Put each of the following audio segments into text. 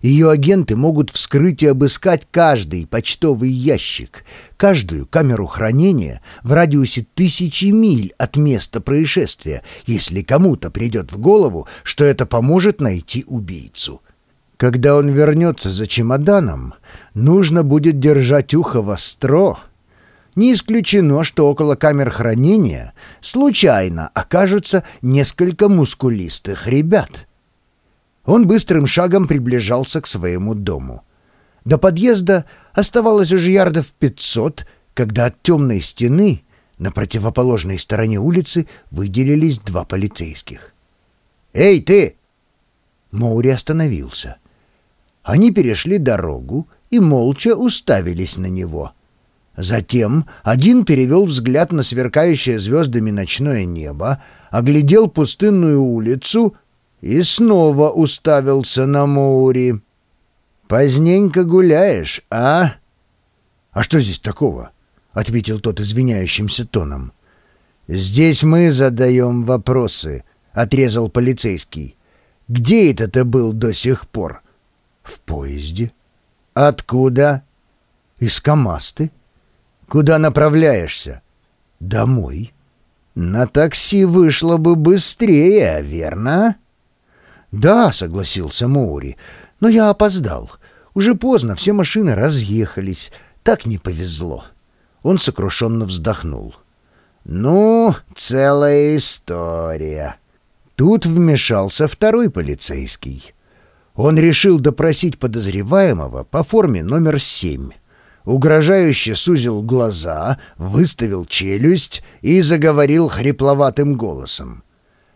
Ее агенты могут вскрыть и обыскать каждый почтовый ящик, каждую камеру хранения в радиусе тысячи миль от места происшествия, если кому-то придет в голову, что это поможет найти убийцу. Когда он вернется за чемоданом, нужно будет держать ухо востро. Не исключено, что около камер хранения случайно окажутся несколько мускулистых ребят — он быстрым шагом приближался к своему дому. До подъезда оставалось уже ярдов пятьсот, когда от темной стены на противоположной стороне улицы выделились два полицейских. «Эй, ты!» Моури остановился. Они перешли дорогу и молча уставились на него. Затем один перевел взгляд на сверкающее звездами ночное небо, оглядел пустынную улицу — и снова уставился на Моури. «Поздненько гуляешь, а?» «А что здесь такого?» — ответил тот извиняющимся тоном. «Здесь мы задаем вопросы», — отрезал полицейский. «Где это ты был до сих пор?» «В поезде». «Откуда?» «Из Камасты». «Куда направляешься?» «Домой». «На такси вышло бы быстрее, верно?» «Да», — согласился Моури, — «но я опоздал. Уже поздно, все машины разъехались. Так не повезло». Он сокрушенно вздохнул. «Ну, целая история». Тут вмешался второй полицейский. Он решил допросить подозреваемого по форме номер семь. Угрожающе сузил глаза, выставил челюсть и заговорил хрипловатым голосом.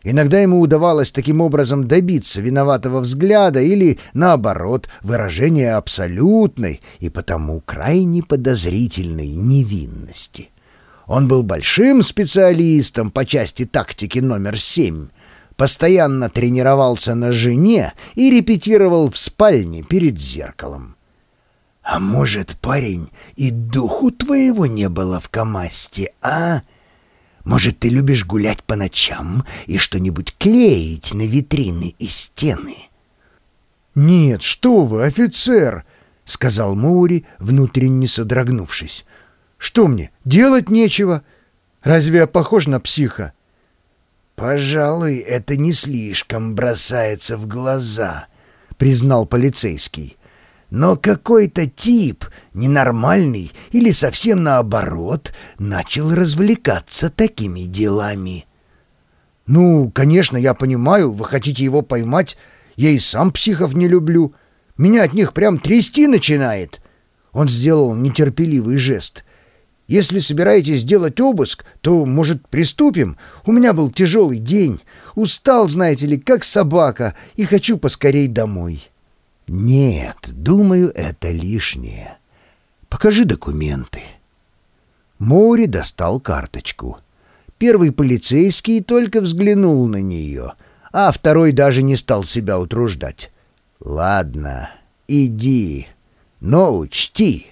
Иногда ему удавалось таким образом добиться виноватого взгляда или, наоборот, выражения абсолютной и потому крайне подозрительной невинности. Он был большим специалистом по части тактики номер семь, постоянно тренировался на жене и репетировал в спальне перед зеркалом. «А может, парень, и духу твоего не было в Камасте, а?» Может, ты любишь гулять по ночам и что-нибудь клеить на витрины и стены?» «Нет, что вы, офицер!» — сказал Моури, внутренне содрогнувшись. «Что мне, делать нечего? Разве я похож на психа?» «Пожалуй, это не слишком бросается в глаза», — признал полицейский. Но какой-то тип, ненормальный или совсем наоборот, начал развлекаться такими делами. «Ну, конечно, я понимаю, вы хотите его поймать. Я и сам психов не люблю. Меня от них прям трясти начинает». Он сделал нетерпеливый жест. «Если собираетесь сделать обыск, то, может, приступим? У меня был тяжелый день. Устал, знаете ли, как собака, и хочу поскорей домой». «Нет, думаю, это лишнее. Покажи документы». Мори достал карточку. Первый полицейский только взглянул на нее, а второй даже не стал себя утруждать. «Ладно, иди, но учти,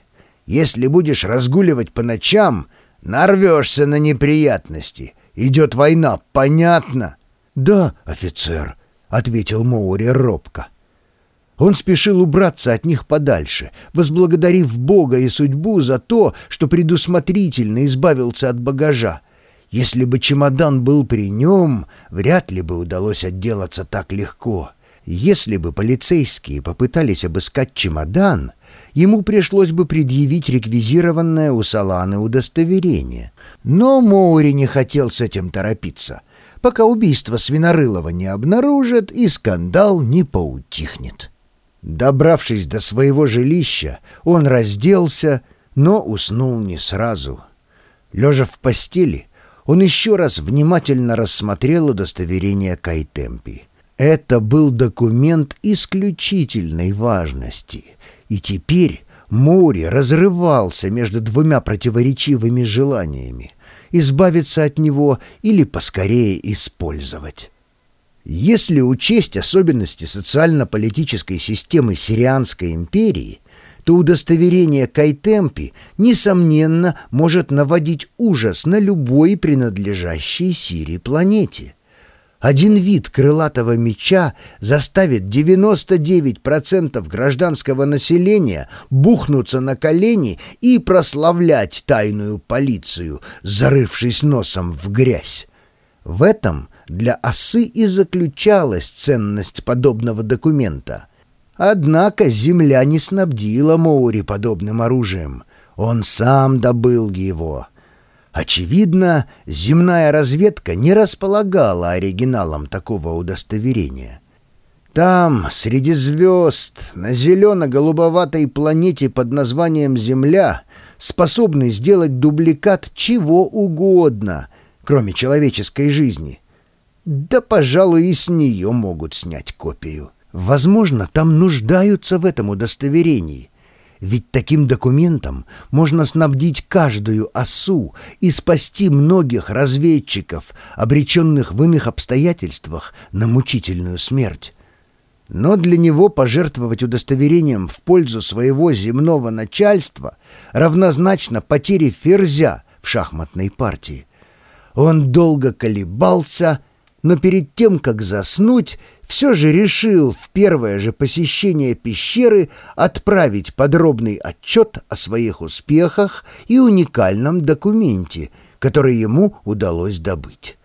если будешь разгуливать по ночам, нарвешься на неприятности. Идет война, понятно?» «Да, офицер», — ответил Моури робко. Он спешил убраться от них подальше, возблагодарив Бога и судьбу за то, что предусмотрительно избавился от багажа. Если бы чемодан был при нем, вряд ли бы удалось отделаться так легко. Если бы полицейские попытались обыскать чемодан, ему пришлось бы предъявить реквизированное у Саланы удостоверение. Но Моури не хотел с этим торопиться, пока убийство Свинорылова не обнаружат и скандал не поутихнет. Добравшись до своего жилища, он разделся, но уснул не сразу. Лежа в постели, он еще раз внимательно рассмотрел удостоверение Кайтемпи. Это был документ исключительной важности, и теперь море разрывался между двумя противоречивыми желаниями — избавиться от него или поскорее использовать. Если учесть особенности социально-политической системы Сирианской империи, то удостоверение Кайтемпи, несомненно, может наводить ужас на любой принадлежащей Сирии планете. Один вид крылатого меча заставит 99% гражданского населения бухнуться на колени и прославлять тайную полицию, зарывшись носом в грязь. В этом для осы и заключалась ценность подобного документа. Однако земля не снабдила Моури подобным оружием. Он сам добыл его — Очевидно, земная разведка не располагала оригиналом такого удостоверения. Там, среди звезд, на зелено-голубоватой планете под названием Земля, способный сделать дубликат чего угодно, кроме человеческой жизни. Да, пожалуй, и с нее могут снять копию. Возможно, там нуждаются в этом удостоверении. Ведь таким документом можно снабдить каждую осу и спасти многих разведчиков, обреченных в иных обстоятельствах на мучительную смерть. Но для него пожертвовать удостоверением в пользу своего земного начальства равнозначно потере ферзя в шахматной партии. Он долго колебался, но перед тем, как заснуть, все же решил в первое же посещение пещеры отправить подробный отчет о своих успехах и уникальном документе, который ему удалось добыть.